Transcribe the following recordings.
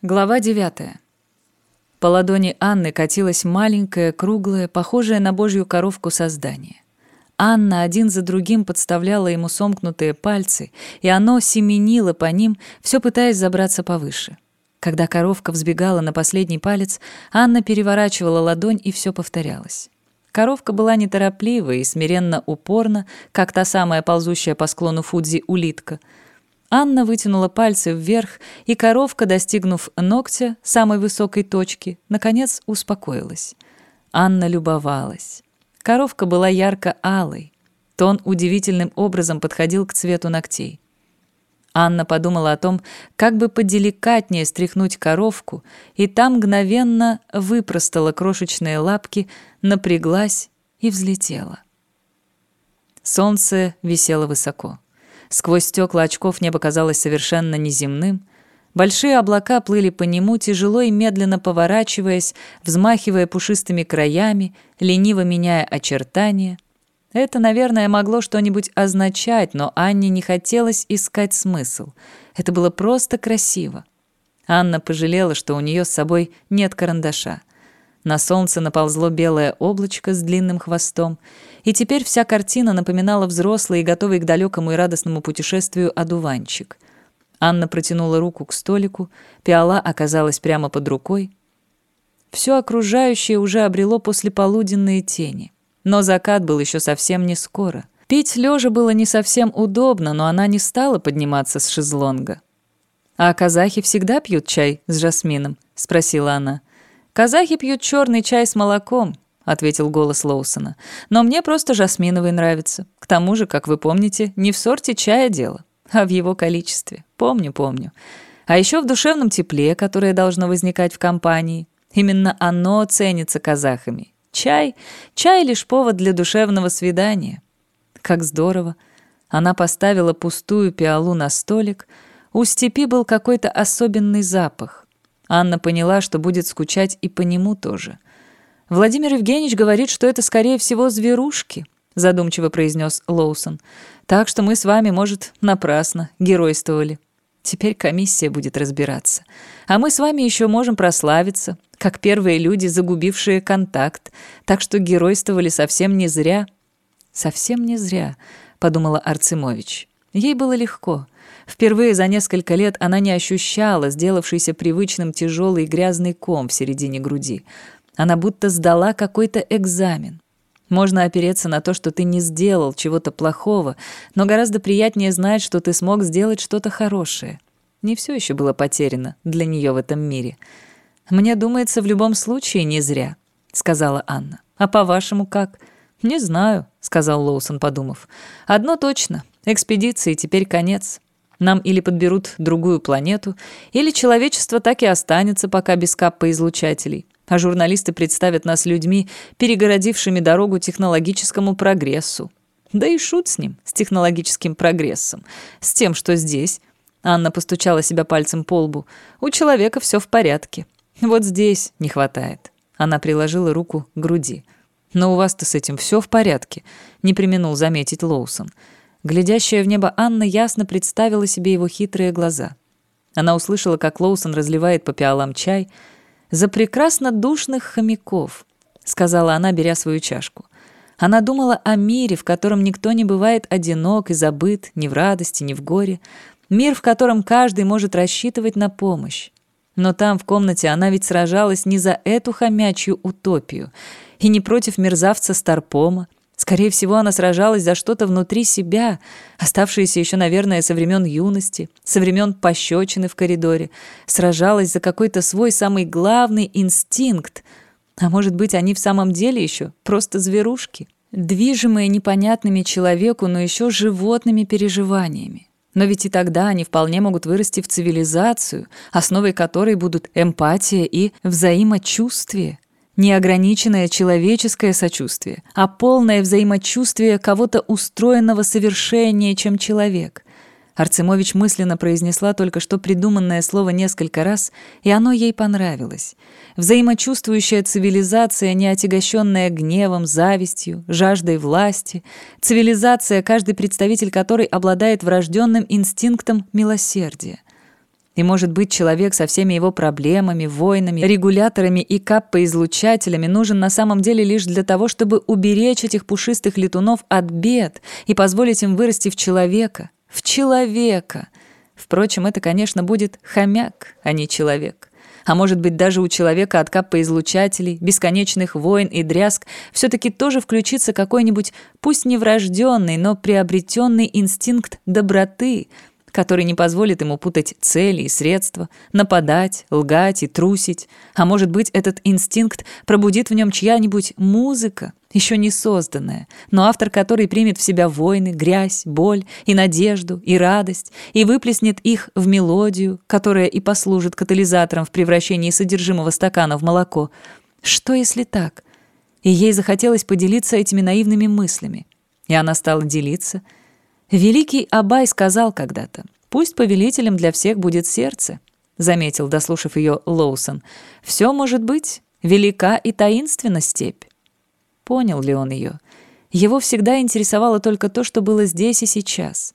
Глава 9. По ладони Анны катилась маленькое, круглое, похожее на божью коровку создание. Анна один за другим подставляла ему сомкнутые пальцы, и оно семенило по ним, все пытаясь забраться повыше. Когда коровка взбегала на последний палец, Анна переворачивала ладонь, и все повторялось. Коровка была нетороплива и смиренно упорна, как та самая ползущая по склону Фудзи улитка — Анна вытянула пальцы вверх, и коровка, достигнув ногтя, самой высокой точки, наконец успокоилась. Анна любовалась. Коровка была ярко-алой. Тон удивительным образом подходил к цвету ногтей. Анна подумала о том, как бы поделикатнее стряхнуть коровку, и там мгновенно выпростала крошечные лапки, напряглась и взлетела. Солнце висело высоко. Сквозь стекла очков небо казалось совершенно неземным. Большие облака плыли по нему, тяжело и медленно поворачиваясь, взмахивая пушистыми краями, лениво меняя очертания. Это, наверное, могло что-нибудь означать, но Анне не хотелось искать смысл. Это было просто красиво. Анна пожалела, что у нее с собой нет карандаша. На солнце наползло белое облачко с длинным хвостом, и теперь вся картина напоминала взрослый и готовый к далекому и радостному путешествию одуванчик. Анна протянула руку к столику, пиала оказалась прямо под рукой. Все окружающее уже обрело послеполуденные тени. Но закат был еще совсем не скоро. Пить лежа было не совсем удобно, но она не стала подниматься с шезлонга. «А казахи всегда пьют чай с жасмином?» — спросила она. «Казахи пьют черный чай с молоком», — ответил голос Лоусона. «Но мне просто жасминовый нравится. К тому же, как вы помните, не в сорте чая дело, а в его количестве. Помню, помню. А еще в душевном тепле, которое должно возникать в компании. Именно оно ценится казахами. Чай — чай лишь повод для душевного свидания. Как здорово. Она поставила пустую пиалу на столик. У степи был какой-то особенный запах. Анна поняла, что будет скучать и по нему тоже. «Владимир Евгеньевич говорит, что это, скорее всего, зверушки», задумчиво произнес Лоусон. «Так что мы с вами, может, напрасно геройствовали. Теперь комиссия будет разбираться. А мы с вами еще можем прославиться, как первые люди, загубившие контакт. Так что геройствовали совсем не зря». «Совсем не зря», — подумала Арцимович. Ей было легко — Впервые за несколько лет она не ощущала сделавшийся привычным тяжелый и грязный ком в середине груди. Она будто сдала какой-то экзамен. Можно опереться на то, что ты не сделал чего-то плохого, но гораздо приятнее знать, что ты смог сделать что-то хорошее. Не все еще было потеряно для нее в этом мире. «Мне думается, в любом случае не зря», — сказала Анна. «А по-вашему как?» «Не знаю», — сказал Лоусон, подумав. «Одно точно. Экспедиции теперь конец. Нам или подберут другую планету, или человечество так и останется пока без каппа-излучателей, а журналисты представят нас людьми, перегородившими дорогу технологическому прогрессу. Да и шут с ним, с технологическим прогрессом, с тем, что здесь. Анна постучала себя пальцем по лбу. У человека все в порядке. Вот здесь не хватает. Она приложила руку к груди. «Но у вас-то с этим все в порядке», — не применул заметить Лоусон. Глядящая в небо Анна ясно представила себе его хитрые глаза. Она услышала, как Лоусон разливает по пиалам чай. «За прекрасно душных хомяков», — сказала она, беря свою чашку. Она думала о мире, в котором никто не бывает одинок и забыт ни в радости, ни в горе. Мир, в котором каждый может рассчитывать на помощь. Но там, в комнате, она ведь сражалась не за эту хомячью утопию и не против мерзавца Старпома, Скорее всего, она сражалась за что-то внутри себя, оставшееся еще, наверное, со времен юности, со времен пощечины в коридоре. Сражалась за какой-то свой самый главный инстинкт. А может быть, они в самом деле еще просто зверушки, движимые непонятными человеку, но еще животными переживаниями. Но ведь и тогда они вполне могут вырасти в цивилизацию, основой которой будут эмпатия и взаимочувствие неограниченное человеческое сочувствие, а полное взаимочувствие кого-то устроенного совершеннее, чем человек. Арцемович мысленно произнесла только что придуманное слово несколько раз, и оно ей понравилось. Взаимочувствующая цивилизация, не отягощенная гневом, завистью, жаждой власти, цивилизация, каждый представитель которой обладает врожденным инстинктом милосердия. И, может быть, человек со всеми его проблемами, войнами, регуляторами и каппоизлучателями нужен на самом деле лишь для того, чтобы уберечь этих пушистых летунов от бед и позволить им вырасти в человека. В человека. Впрочем, это, конечно, будет хомяк, а не человек. А может быть, даже у человека от каппоизлучателей, бесконечных войн и дрязг все-таки тоже включится какой-нибудь, пусть не врожденный, но приобретенный инстинкт доброты – который не позволит ему путать цели и средства, нападать, лгать и трусить. А может быть, этот инстинкт пробудит в нем чья-нибудь музыка, еще не созданная, но автор которой примет в себя войны, грязь, боль и надежду, и радость, и выплеснет их в мелодию, которая и послужит катализатором в превращении содержимого стакана в молоко. Что если так? И ей захотелось поделиться этими наивными мыслями. И она стала делиться – Великий Абай сказал когда-то, «Пусть повелителем для всех будет сердце», — заметил, дослушав ее Лоусон. «Все может быть, велика и таинственна степь». Понял ли он ее? Его всегда интересовало только то, что было здесь и сейчас.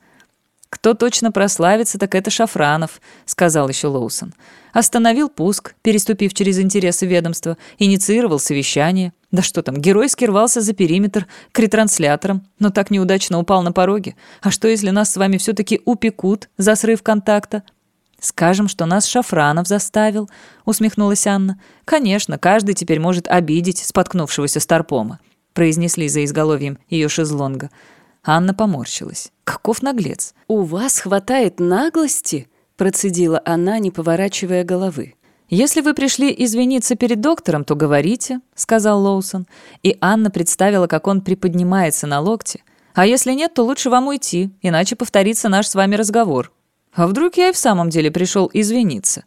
«Кто точно прославится, так это Шафранов», — сказал еще Лоусон. Остановил пуск, переступив через интересы ведомства, инициировал совещание. Да что там, геройски рвался за периметр к ретрансляторам, но так неудачно упал на пороге. А что, если нас с вами все-таки упекут за срыв контакта? «Скажем, что нас Шафранов заставил», — усмехнулась Анна. «Конечно, каждый теперь может обидеть споткнувшегося старпома», — произнесли за изголовьем ее шезлонга. Анна поморщилась. «Каков наглец!» «У вас хватает наглости?» — процедила она, не поворачивая головы. «Если вы пришли извиниться перед доктором, то говорите», — сказал Лоусон. И Анна представила, как он приподнимается на локте. «А если нет, то лучше вам уйти, иначе повторится наш с вами разговор». «А вдруг я и в самом деле пришел извиниться?»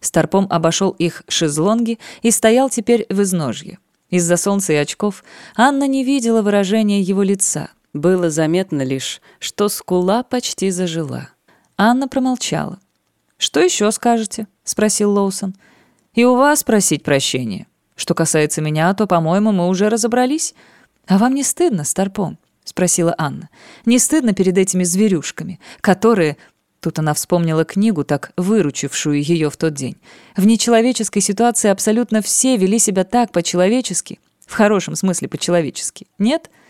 Старпом обошел их шезлонги и стоял теперь в изножье. Из-за солнца и очков Анна не видела выражения его лица — было заметно лишь, что скула почти зажила. Анна промолчала. «Что еще скажете?» — спросил Лоусон. «И у вас просить прощения. Что касается меня, то, по-моему, мы уже разобрались. А вам не стыдно, Старпом?» — спросила Анна. «Не стыдно перед этими зверюшками, которые...» Тут она вспомнила книгу, так выручившую ее в тот день. В нечеловеческой ситуации абсолютно все вели себя так по-человечески. В хорошем смысле по-человечески. Нет? —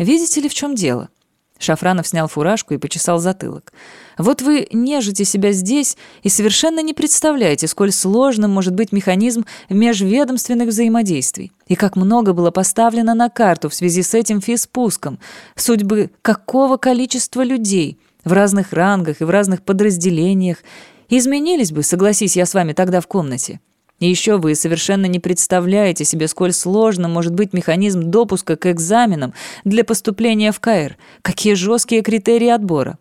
Видите ли, в чем дело?» Шафранов снял фуражку и почесал затылок. «Вот вы нежите себя здесь и совершенно не представляете, сколь сложным может быть механизм межведомственных взаимодействий, и как много было поставлено на карту в связи с этим физпуском, судьбы какого количества людей в разных рангах и в разных подразделениях. Изменились бы, согласись я с вами тогда в комнате. И еще вы совершенно не представляете себе, сколь сложным может быть механизм допуска к экзаменам для поступления в КАИР. Какие жесткие критерии отбора.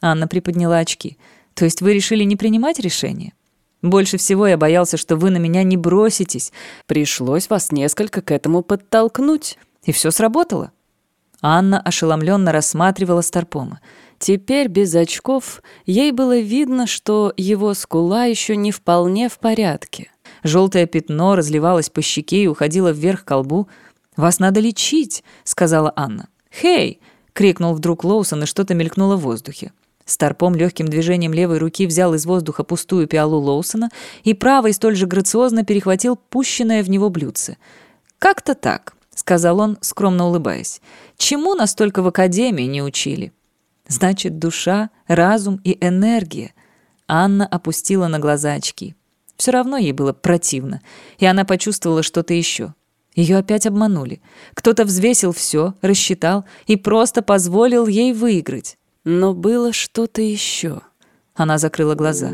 Анна приподняла очки. То есть вы решили не принимать решение? Больше всего я боялся, что вы на меня не броситесь. Пришлось вас несколько к этому подтолкнуть. И все сработало. Анна ошеломленно рассматривала Старпома. Теперь без очков ей было видно, что его скула еще не вполне в порядке. Желтое пятно разливалось по щеке и уходило вверх к колбу. «Вас надо лечить», — сказала Анна. «Хей!» — крикнул вдруг Лоусон, и что-то мелькнуло в воздухе. Старпом легким движением левой руки взял из воздуха пустую пиалу Лоусона и правой столь же грациозно перехватил пущенное в него блюдце. «Как-то так», — сказал он, скромно улыбаясь. «Чему настолько в академии не учили?» «Значит, душа, разум и энергия». Анна опустила на глаза очки. Все равно ей было противно, и она почувствовала что-то еще. Ее опять обманули. Кто-то взвесил все, рассчитал и просто позволил ей выиграть. Но было что-то еще. Она закрыла глаза.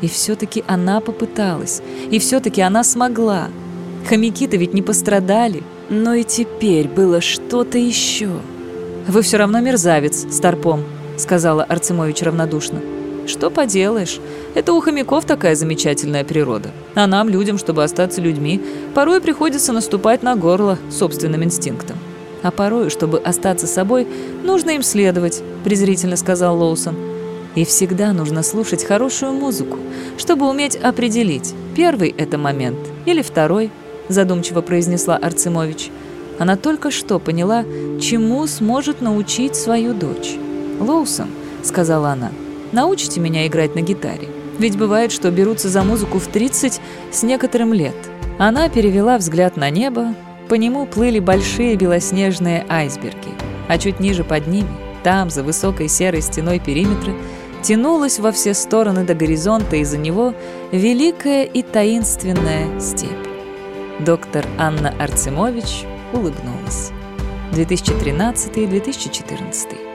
И все-таки она попыталась. И все-таки она смогла. Хомяки-то ведь не пострадали. Но и теперь было что-то еще. «Вы все равно мерзавец, Старпом», — сказала Арцемович равнодушно. Что поделаешь, это у хомяков такая замечательная природа. А нам, людям, чтобы остаться людьми, порой приходится наступать на горло собственным инстинктом. А порой, чтобы остаться собой, нужно им следовать, презрительно сказал Лоусон. И всегда нужно слушать хорошую музыку, чтобы уметь определить, первый это момент или второй, задумчиво произнесла Арцемович. Она только что поняла, чему сможет научить свою дочь. «Лоусон», — сказала она, — Научите меня играть на гитаре. Ведь бывает, что берутся за музыку в 30 с некоторым лет. Она перевела взгляд на небо, по нему плыли большие белоснежные айсберги, а чуть ниже под ними, там, за высокой серой стеной периметра, тянулась во все стороны до горизонта и за него великая и таинственная степь. Доктор Анна Арцемович улыбнулась. 2013-2014